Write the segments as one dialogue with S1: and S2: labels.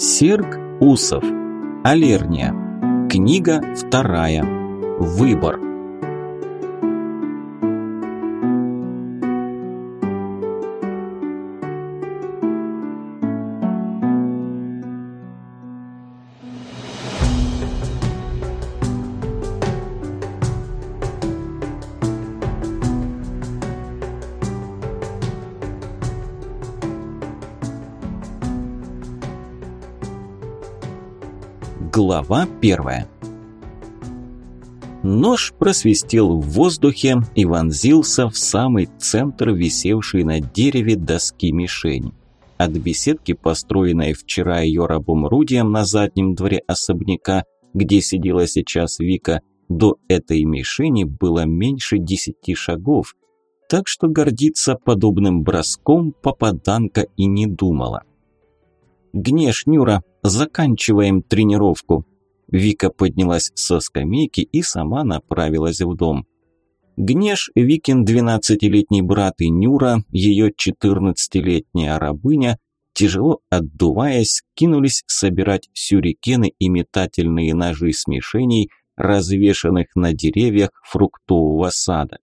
S1: Серг Усов. Алерния. Книга вторая. Выбор. Глава первая. Нож просвистел в воздухе и вонзился в самый центр висевшей на дереве доски мишени. От беседки, построенной вчера ее рабом Рудием на заднем дворе особняка, где сидела сейчас Вика, до этой мишени было меньше десяти шагов, так что гордиться подобным броском попаданка и не думала. «Гнешь, Нюра, заканчиваем тренировку». Вика поднялась со скамейки и сама направилась в дом. Гнеш, Викин двенадцатилетний брат и Нюра, ее четырнадцатилетняя рабыня, тяжело отдуваясь, кинулись собирать сюрикены и метательные ножи смешений, развешанных на деревьях фруктового сада.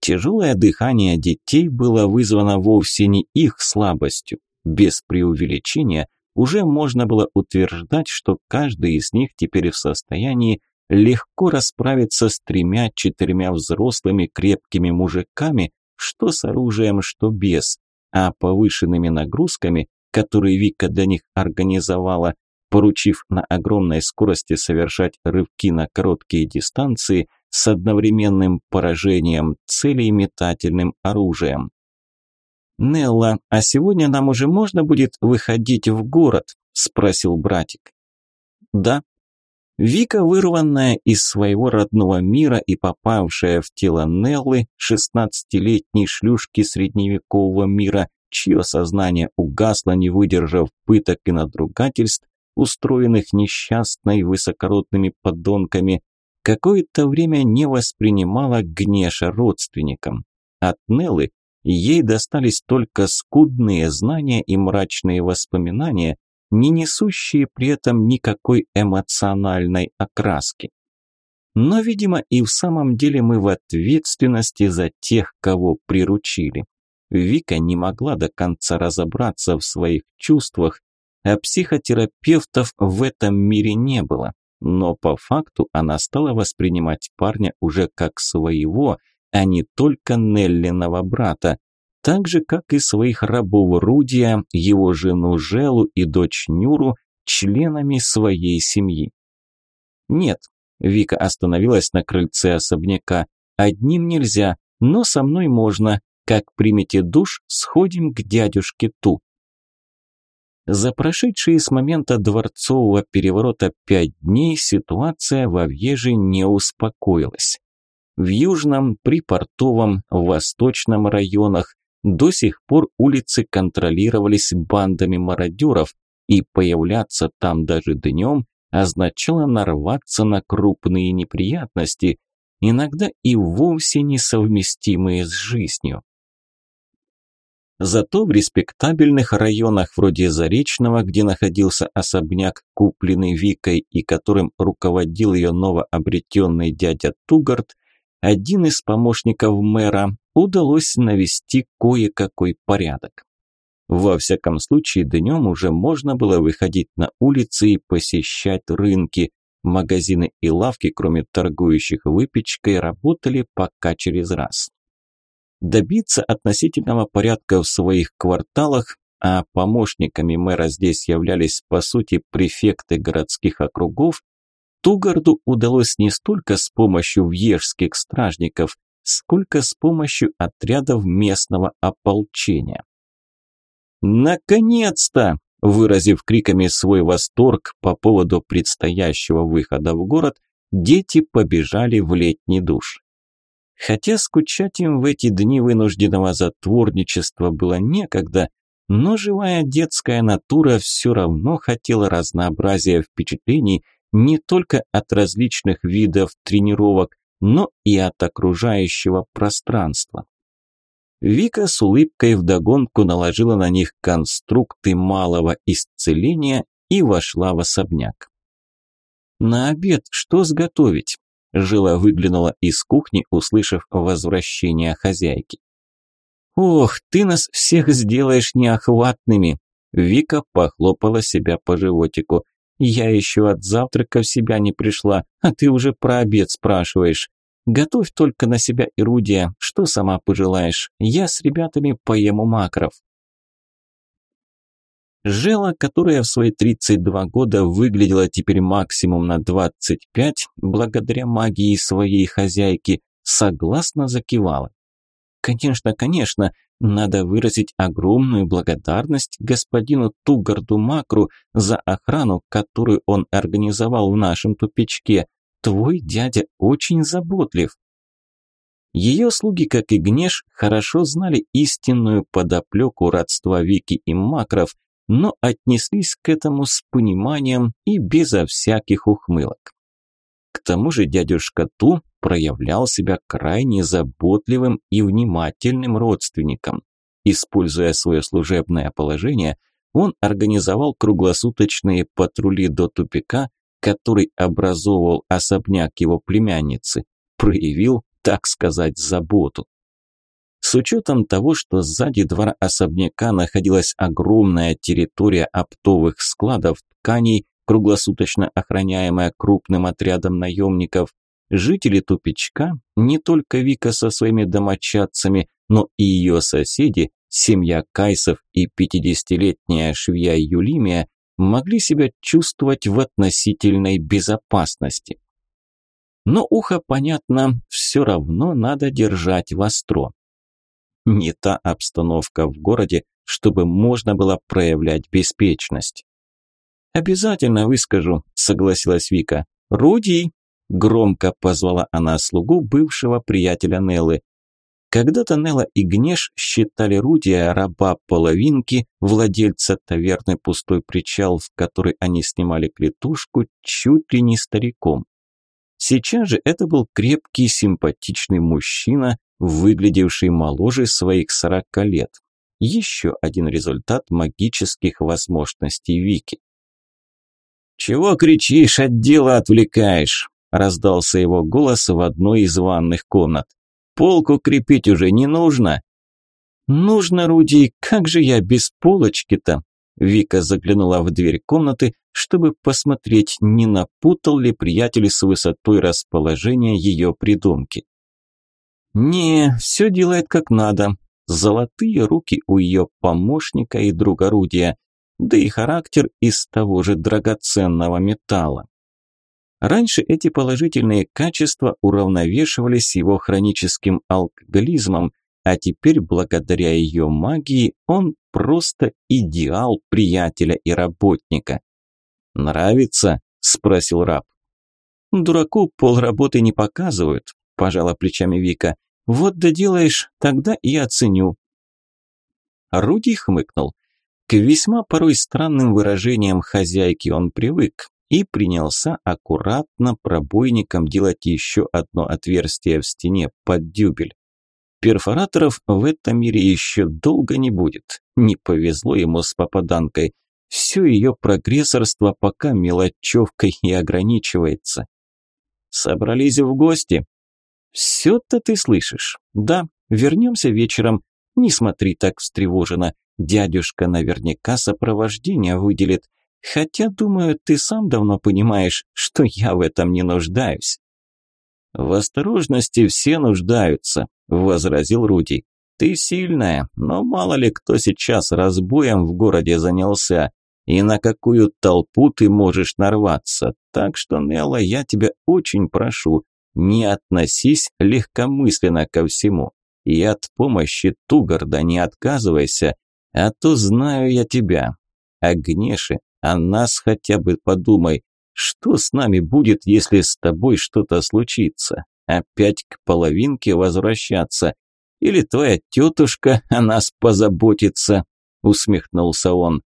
S1: Тяжелое дыхание детей было вызвано вовсе не их слабостью. Без преувеличения уже можно было утверждать, что каждый из них теперь в состоянии легко расправиться с тремя-четырьмя взрослыми крепкими мужиками, что с оружием, что без, а повышенными нагрузками, которые Вика для них организовала, поручив на огромной скорости совершать рывки на короткие дистанции с одновременным поражением целей метательным оружием. «Нелла, а сегодня нам уже можно будет выходить в город?» – спросил братик. «Да». Вика, вырванная из своего родного мира и попавшая в тело Неллы, шестнадцатилетней шлюшки средневекового мира, чье сознание угасло, не выдержав пыток и надругательств, устроенных несчастной высокородными подонками, какое-то время не воспринимала Гнеша родственником. От Неллы Ей достались только скудные знания и мрачные воспоминания, не несущие при этом никакой эмоциональной окраски. Но, видимо, и в самом деле мы в ответственности за тех, кого приручили. Вика не могла до конца разобраться в своих чувствах, а психотерапевтов в этом мире не было. Но по факту она стала воспринимать парня уже как своего, а не только Неллиного брата, так же, как и своих рабов Рудия, его жену Желу и дочь Нюру членами своей семьи. Нет, Вика остановилась на крыльце особняка. Одним нельзя, но со мной можно. Как примете душ, сходим к дядюшке Ту. За прошедшие с момента дворцового переворота пять дней ситуация во Вьеже не успокоилась. В Южном, Припортовом, Восточном районах до сих пор улицы контролировались бандами мародеров, и появляться там даже днем означало нарваться на крупные неприятности, иногда и вовсе несовместимые с жизнью. Зато в респектабельных районах вроде Заречного, где находился особняк, купленный Викой и которым руководил ее новообретенный дядя Тугард, один из помощников мэра, удалось навести кое-какой порядок. Во всяком случае, днем уже можно было выходить на улицы и посещать рынки. Магазины и лавки, кроме торгующих выпечкой, работали пока через раз. Добиться относительного порядка в своих кварталах, а помощниками мэра здесь являлись по сути префекты городских округов, Тугарду удалось не столько с помощью вьежских стражников, сколько с помощью отрядов местного ополчения. «Наконец-то!» – выразив криками свой восторг по поводу предстоящего выхода в город, дети побежали в летний душ. Хотя скучать им в эти дни вынужденного затворничества было некогда, но живая детская натура все равно хотела разнообразия впечатлений не только от различных видов тренировок, но и от окружающего пространства. Вика с улыбкой вдогонку наложила на них конструкты малого исцеления и вошла в особняк. «На обед что сготовить?» Жила выглянула из кухни, услышав возвращение хозяйки. «Ох, ты нас всех сделаешь неохватными!» Вика похлопала себя по животику. «Я еще от завтрака в себя не пришла, а ты уже про обед спрашиваешь. Готовь только на себя ирудия, что сама пожелаешь. Я с ребятами поем у макров». Жела, которая в свои 32 года выглядела теперь максимум на 25, благодаря магии своей хозяйки, согласно закивала. Конечно, конечно, надо выразить огромную благодарность господину Тугарду Макру за охрану, которую он организовал в нашем тупичке. Твой дядя очень заботлив. Ее слуги, как и Гнеш, хорошо знали истинную подоплеку родства Вики и Макров, но отнеслись к этому с пониманием и безо всяких ухмылок. К тому же дядюшка Ту проявлял себя крайне заботливым и внимательным родственником. Используя свое служебное положение, он организовал круглосуточные патрули до тупика, который образовывал особняк его племянницы, проявил, так сказать, заботу. С учетом того, что сзади двора особняка находилась огромная территория оптовых складов тканей, круглосуточно охраняемая крупным отрядом наемников, жители тупичка, не только Вика со своими домочадцами, но и ее соседи, семья Кайсов и 50-летняя швея Юлимия, могли себя чувствовать в относительной безопасности. Но ухо, понятно, все равно надо держать востро не та обстановка в городе, чтобы можно было проявлять беспечность. «Обязательно выскажу», – согласилась Вика. «Руди!» – громко позвала она слугу бывшего приятеля Неллы. Когда-то Нелла и Гнеш считали Рудия раба половинки, владельца таверны «Пустой причал», в которой они снимали клетушку, чуть ли не стариком. Сейчас же это был крепкий, симпатичный мужчина, выглядевший моложе своих сорока лет. Еще один результат магических возможностей Вики. «Чего кричишь, от дела отвлекаешь?» – раздался его голос в одной из ванных комнат. «Полку крепить уже не нужно». «Нужно, Руди, как же я без полочки-то?» Вика заглянула в дверь комнаты, чтобы посмотреть, не напутал ли приятель с высотой расположения ее придумки. Не, все делает как надо. Золотые руки у ее помощника и друга орудия, да и характер из того же драгоценного металла. Раньше эти положительные качества уравновешивались его хроническим алкоголизмом, а теперь, благодаря ее магии, он просто идеал приятеля и работника. «Нравится?» – спросил раб. «Дураку полработы не показывают», – пожала плечами Вика. Вот доделаешь, тогда и оценю. Руди хмыкнул. К весьма порой странным выражениям хозяйки он привык и принялся аккуратно пробойником делать еще одно отверстие в стене под дюбель. Перфораторов в этом мире еще долго не будет. Не повезло ему с попаданкой. Все ее прогрессорство пока мелочевкой и ограничивается. «Собрались в гости?» «Все-то ты слышишь. Да, вернемся вечером. Не смотри так встревоженно. Дядюшка наверняка сопровождение выделит. Хотя, думаю, ты сам давно понимаешь, что я в этом не нуждаюсь». «В осторожности все нуждаются», – возразил Руди. «Ты сильная, но мало ли кто сейчас разбоем в городе занялся, и на какую толпу ты можешь нарваться. Так что, Нелла, я тебя очень прошу, не относись легкомысленно ко всему. И от помощи Тугарда не отказывайся, а то знаю я тебя. О о нас хотя бы подумай. Что с нами будет, если с тобой что-то случится? Опять к половинке возвращаться? Или твоя тетушка о нас позаботится?» Усмехнулся он.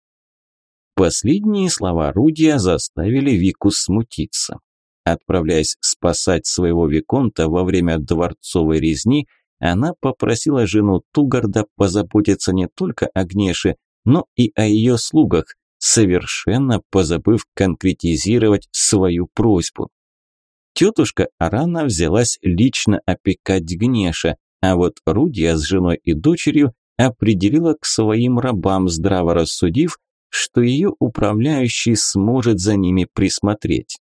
S1: Последние слова Рудия заставили Вику смутиться. Отправляясь спасать своего Виконта во время дворцовой резни, она попросила жену Тугарда позаботиться не только о Гнеше, но и о ее слугах, совершенно позабыв конкретизировать свою просьбу. Тетушка Арана взялась лично опекать Гнеша, а вот Рудия с женой и дочерью определила к своим рабам, здраво рассудив, что ее управляющий сможет за ними присмотреть.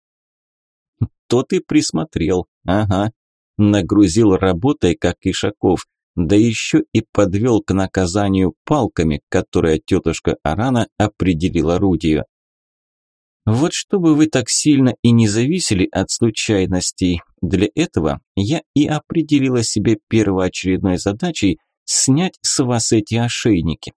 S1: Тот и присмотрел, ага, нагрузил работой, как Ишаков, да еще и подвел к наказанию палками, которые тетушка Арана определила Рудию. Вот чтобы вы так сильно и не зависели от случайностей, для этого я и определила себе первоочередной задачей снять с вас эти ошейники.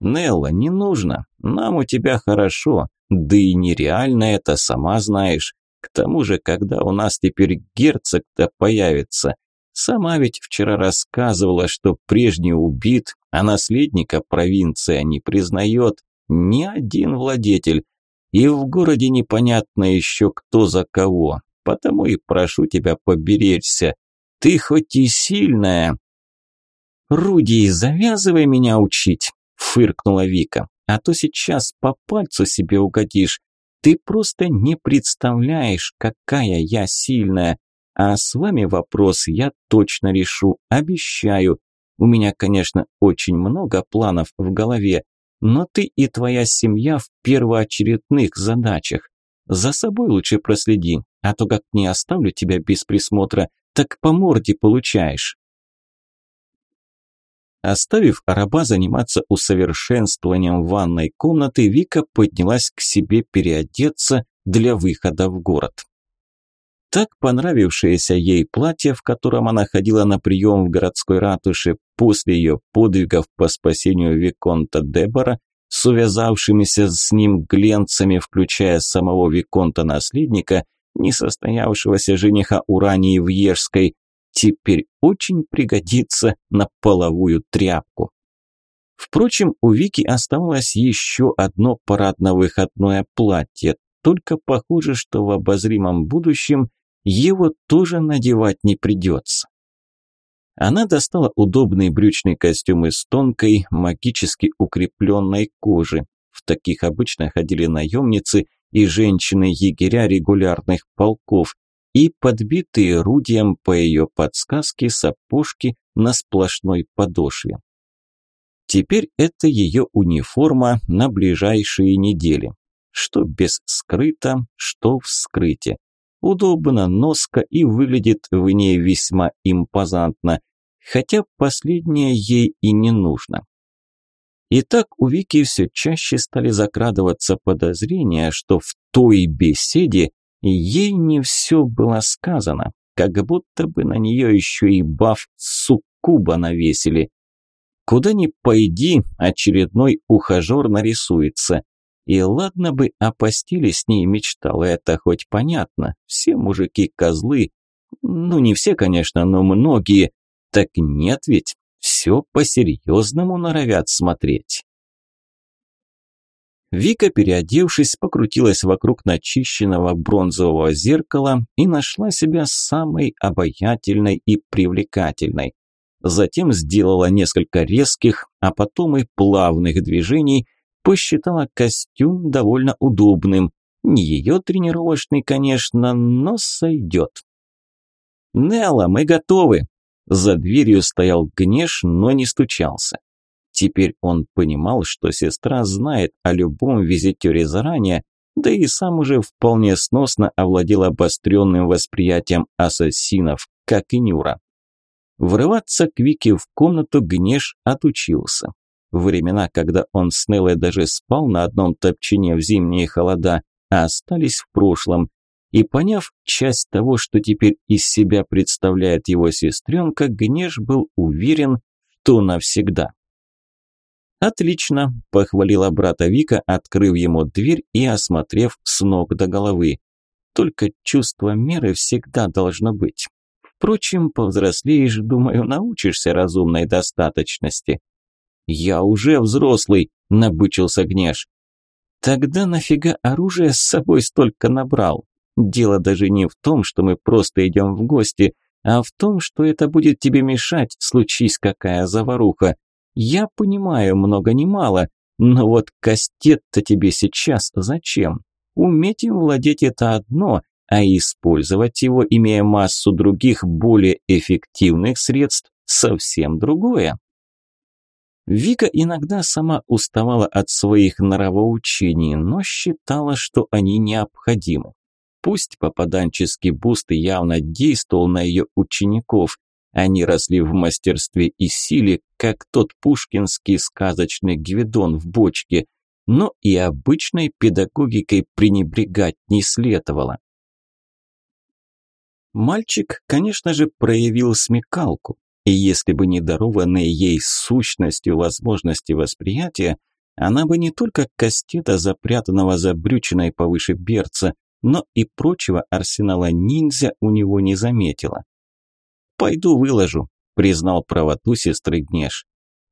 S1: Нелла, не нужно, нам у тебя хорошо, да и нереально это, сама знаешь. К тому же, когда у нас теперь герцог-то появится, сама ведь вчера рассказывала, что прежний убит, а наследника провинция не признает ни один владетель, и в городе непонятно еще кто за кого, потому и прошу тебя поберечься. Ты хоть и сильная. Руди, завязывай меня учить, фыркнула Вика, а то сейчас по пальцу себе угодишь. Ты просто не представляешь, какая я сильная. А с вами вопрос я точно решу, обещаю. У меня, конечно, очень много планов в голове, но ты и твоя семья в первоочередных задачах. За собой лучше проследи, а то как не оставлю тебя без присмотра, так по морде получаешь. Оставив раба заниматься усовершенствованием ванной комнаты, Вика поднялась к себе переодеться для выхода в город. Так понравившееся ей платье, в котором она ходила на прием в городской ратуше после ее подвигов по спасению Виконта Дебора, с увязавшимися с ним гленцами, включая самого Виконта-наследника, несостоявшегося жениха Урании Вьежской, теперь очень пригодится на половую тряпку. Впрочем, у Вики оставалось еще одно парадно-выходное платье, только похоже, что в обозримом будущем его тоже надевать не придется. Она достала удобный брючный костюм из тонкой, магически укрепленной кожи. В таких обычно ходили наемницы и женщины-егеря регулярных полков, и подбитые рудием по ее подсказке сапожки на сплошной подошве. Теперь это ее униформа на ближайшие недели. Что без скрыта, что в скрыте. Удобно, носка и выглядит в ней весьма импозантно, хотя последнее ей и не нужно. Итак, у Вики все чаще стали закрадываться подозрения, что в той беседе ей не все было сказано, как будто бы на нее еще и баф суккуба навесили. Куда ни пойди, очередной ухажер нарисуется. И ладно бы о постели с ней мечтал, это хоть понятно. Все мужики козлы. Ну, не все, конечно, но многие. Так нет ведь, все по-серьезному норовят смотреть. Вика, переодевшись, покрутилась вокруг начищенного бронзового зеркала и нашла себя самой обаятельной и привлекательной. Затем сделала несколько резких, а потом и плавных движений, посчитала костюм довольно удобным. Не ее тренировочный, конечно, но сойдет. «Нелла, мы готовы!» За дверью стоял Гнеш, но не стучался. Теперь он понимал, что сестра знает о любом визитере заранее, да и сам уже вполне сносно овладел обостренным восприятием ассасинов, как и Нюра. Врываться к Вике в комнату Гнеш отучился. Времена, когда он с Неллой даже спал на одном топчине в зимние холода, остались в прошлом. И поняв часть того, что теперь из себя представляет его сестренка, Гнеш был уверен, что навсегда. «Отлично», – похвалила брата Вика, открыв ему дверь и осмотрев с ног до головы. «Только чувство меры всегда должно быть. Впрочем, повзрослеешь, думаю, научишься разумной достаточности». «Я уже взрослый», – набычился Гнеш. «Тогда нафига оружие с собой столько набрал? Дело даже не в том, что мы просто идем в гости, а в том, что это будет тебе мешать, случись какая заваруха. Я понимаю, много не мало, Но вот кастет-то тебе сейчас зачем? Уметь им владеть это одно, а использовать его, имея массу других более эффективных средств, совсем другое. Вика иногда сама уставала от своих нравоучений, но считала, что они необходимы. Пусть попаданческий буст явно действовал на ее учеников, они росли в мастерстве и силе, как тот пушкинский сказочный Гвидон в бочке, но и обычной педагогикой пренебрегать не следовало. Мальчик, конечно же, проявил смекалку, и если бы не дарованные ей сущностью возможности восприятия, она бы не только кастета, запрятанного за брючиной повыше берца, но и прочего арсенала ниндзя у него не заметила. «Пойду выложу», – признал правоту сестры Гнеш.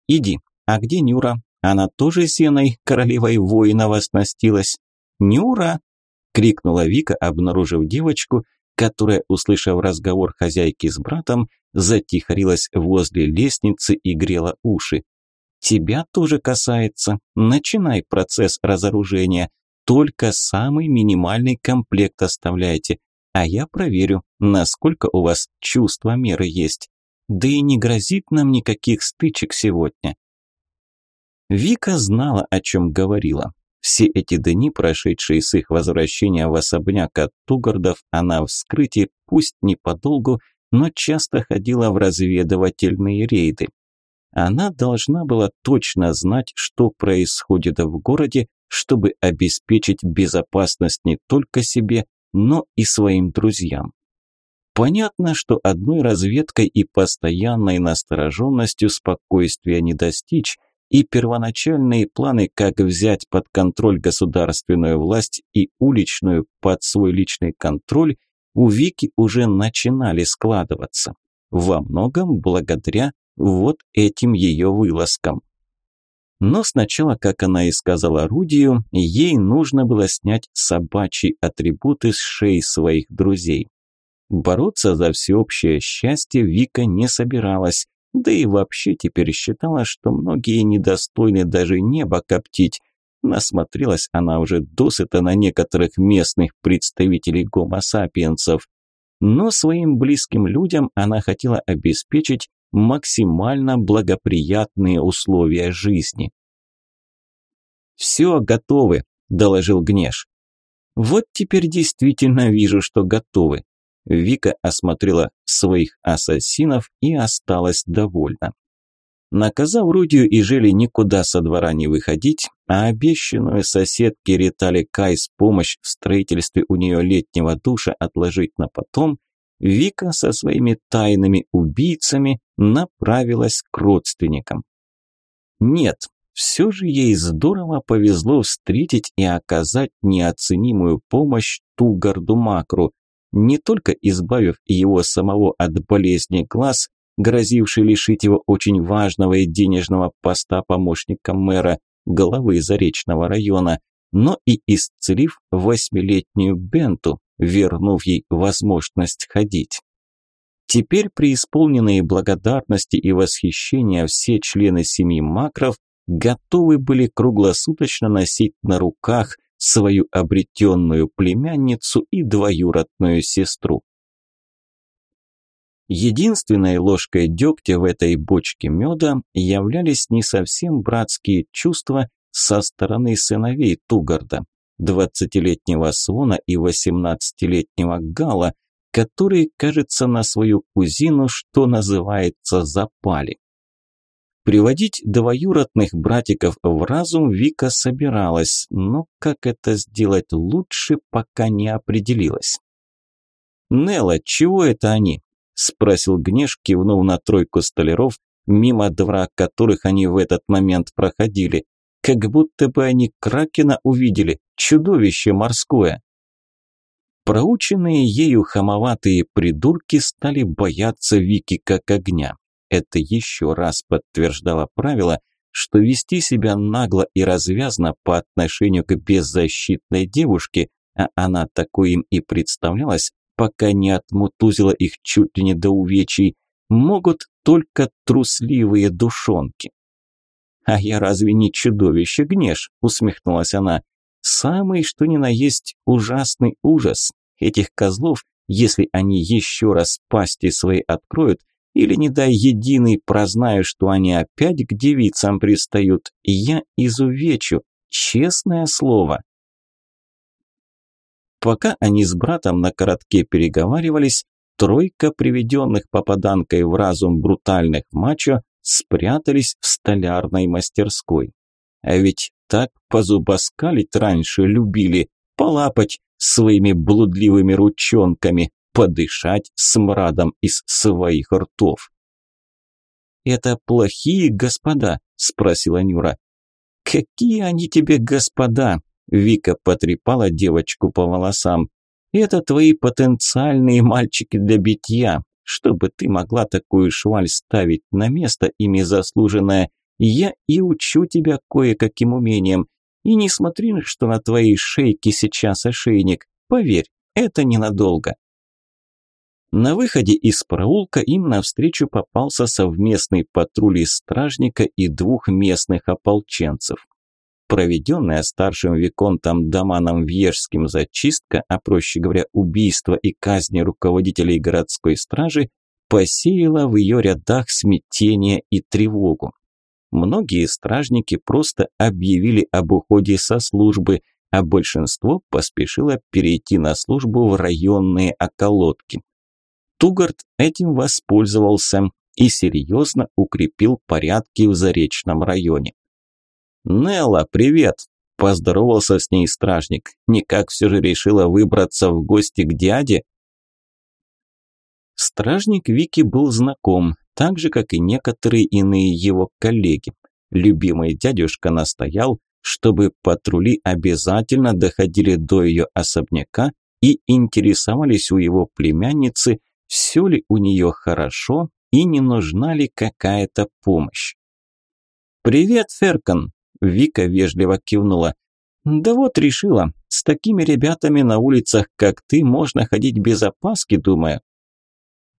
S1: «Иди. А где Нюра? Она тоже сеной королевой воинов оснастилась?» «Нюра!» – крикнула Вика, обнаружив девочку, которая, услышав разговор хозяйки с братом, затихарилась возле лестницы и грела уши. «Тебя тоже касается. Начинай процесс разоружения. Только самый минимальный комплект оставляйте а я проверю, насколько у вас чувство меры есть. Да и не грозит нам никаких стычек сегодня. Вика знала, о чем говорила. Все эти дни, прошедшие с их возвращения в особняк от Тугардов, она в скрытии, пусть не подолгу, но часто ходила в разведывательные рейды. Она должна была точно знать, что происходит в городе, чтобы обеспечить безопасность не только себе, но и своим друзьям. Понятно, что одной разведкой и постоянной настороженностью спокойствия не достичь, и первоначальные планы, как взять под контроль государственную власть и уличную под свой личный контроль, у Вики уже начинали складываться. Во многом благодаря вот этим ее вылазкам. Но сначала, как она и сказала Рудию, ей нужно было снять собачьи атрибуты с шеи своих друзей. Бороться за всеобщее счастье Вика не собиралась, да и вообще теперь считала, что многие недостойны даже неба коптить. Насмотрелась она уже досыта на некоторых местных представителей гомо-сапиенсов. Но своим близким людям она хотела обеспечить максимально благоприятные условия жизни. «Все, готовы», – доложил Гнеш. «Вот теперь действительно вижу, что готовы». Вика осмотрела своих ассасинов и осталась довольна. Наказав Рудию и Жели никуда со двора не выходить, а обещанную соседке Ритали Кайс помощь в строительстве у нее летнего душа отложить на потом, Вика со своими тайными убийцами направилась к родственникам. Нет, все же ей здорово повезло встретить и оказать неоценимую помощь Тугарду Макру, не только избавив его самого от болезни глаз, грозившей лишить его очень важного и денежного поста помощника мэра, главы Заречного района, но и исцелив восьмилетнюю Бенту, вернув ей возможность ходить. Теперь преисполненные благодарности и восхищения все члены семьи Макров готовы были круглосуточно носить на руках свою обретенную племянницу и двоюродную сестру. Единственной ложкой дегтя в этой бочке меда являлись не совсем братские чувства со стороны сыновей Тугарда двадцатилетнего Свона и восемнадцатилетнего Гала, которые, кажется, на свою кузину, что называется, запали. Приводить двоюродных братиков в разум Вика собиралась, но как это сделать лучше, пока не определилась. «Нелла, чего это они?» – спросил Гнеш, кивнув на тройку столяров, мимо двора которых они в этот момент проходили как будто бы они кракена увидели, чудовище морское. Проученные ею хамоватые придурки стали бояться Вики как огня. Это еще раз подтверждало правило, что вести себя нагло и развязно по отношению к беззащитной девушке, а она такой им и представлялась, пока не отмутузила их чуть ли не до увечий, могут только трусливые душонки. «А я разве не чудовище, Гнеш?» – усмехнулась она. «Самый, что ни на есть, ужасный ужас. Этих козлов, если они еще раз пасти свои откроют, или, не дай единый, прознаю, что они опять к девицам пристают, я изувечу, честное слово». Пока они с братом на коротке переговаривались, тройка приведенных попаданкой в разум брутальных мачо спрятались в столярной мастерской. А ведь так позубоскалить раньше любили, полапать своими блудливыми ручонками, подышать смрадом из своих ртов. «Это плохие господа?» – спросила Нюра. «Какие они тебе господа?» Вика потрепала девочку по волосам. «Это твои потенциальные мальчики для битья. Чтобы ты могла такую шваль ставить на место, ими заслуженное, я и учу тебя кое-каким умениям. И не смотри, что на твоей шейке сейчас ошейник. Поверь, это ненадолго». На выходе из проулка им навстречу попался совместный патруль из стражника и двух местных ополченцев проведенная старшим виконтом Даманом Вьежским зачистка, а проще говоря, убийство и казни руководителей городской стражи, посеяла в ее рядах смятение и тревогу. Многие стражники просто объявили об уходе со службы, а большинство поспешило перейти на службу в районные околотки. Тугард этим воспользовался и серьезно укрепил порядки в Заречном районе. «Нелла, привет!» – поздоровался с ней стражник. «Никак все же решила выбраться в гости к дяде?» Стражник Вики был знаком, так же, как и некоторые иные его коллеги. Любимый дядюшка настоял, чтобы патрули обязательно доходили до ее особняка и интересовались у его племянницы, все ли у нее хорошо и не нужна ли какая-то помощь. «Привет, Феркон!» Вика вежливо кивнула. «Да вот решила, с такими ребятами на улицах, как ты, можно ходить без опаски, думаю».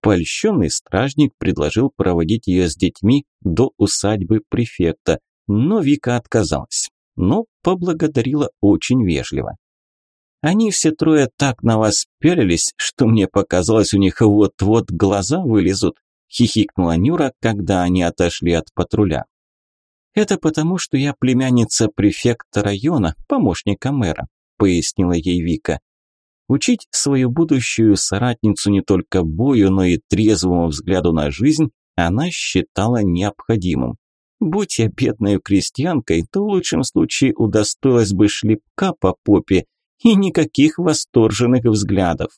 S1: Польщенный стражник предложил проводить ее с детьми до усадьбы префекта, но Вика отказалась, но поблагодарила очень вежливо. Они все трое так на вас пялились, что мне показалось, у них вот-вот глаза вылезут, хихикнула Нюра, когда они отошли от патруля. «Это потому, что я племянница префекта района, помощника мэра», пояснила ей Вика. Учить свою будущую соратницу не только бою, но и трезвому взгляду на жизнь она считала необходимым. Будь я бедной крестьянкой, то в лучшем случае удостоилась бы шлепка по попе и никаких восторженных взглядов.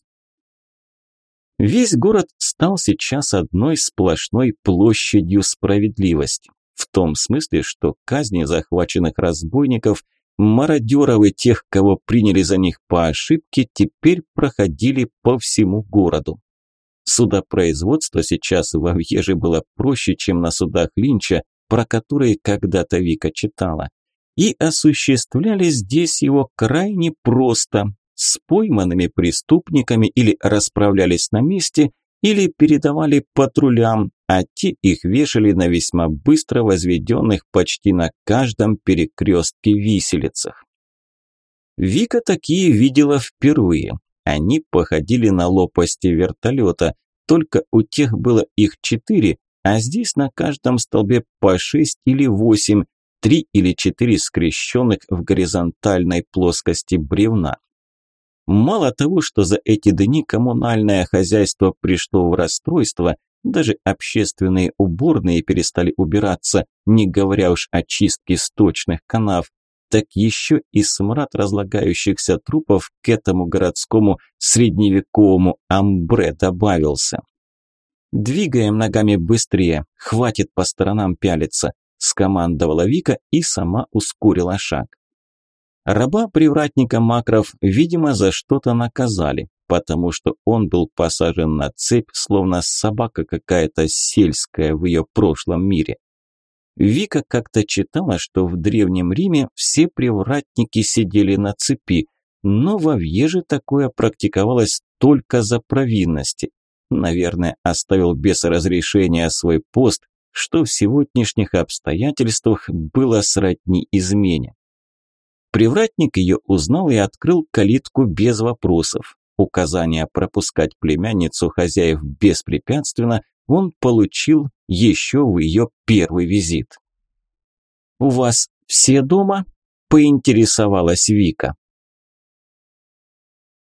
S1: Весь город стал сейчас одной сплошной площадью справедливости. В том смысле, что казни захваченных разбойников, мародеров и тех, кого приняли за них по ошибке, теперь проходили по всему городу. Судопроизводство сейчас в Авьеже было проще, чем на судах Линча, про которые когда-то Вика читала. И осуществляли здесь его крайне просто. С пойманными преступниками или расправлялись на месте, или передавали патрулям, а те их вешали на весьма быстро возведенных почти на каждом перекрестке виселицах. Вика такие видела впервые. Они походили на лопасти вертолета, только у тех было их четыре, а здесь на каждом столбе по шесть или восемь, три или четыре скрещенных в горизонтальной плоскости бревна. Мало того, что за эти дни коммунальное хозяйство пришло в расстройство, даже общественные уборные перестали убираться, не говоря уж о чистке сточных канав, так еще и смрад разлагающихся трупов к этому городскому средневековому амбре добавился. «Двигаем ногами быстрее, хватит по сторонам пялиться», – скомандовала Вика и сама ускорила шаг. Раба-привратника Макров, видимо, за что-то наказали, потому что он был посажен на цепь, словно собака какая-то сельская в ее прошлом мире. Вика как-то читала, что в Древнем Риме все привратники сидели на цепи, но во Вьеже такое практиковалось только за провинности. Наверное, оставил без разрешения свой пост, что в сегодняшних обстоятельствах было сродни измене. Привратник ее узнал и открыл калитку без вопросов. Указание пропускать племянницу хозяев беспрепятственно он получил еще в ее первый визит. «У вас все дома?» – поинтересовалась Вика.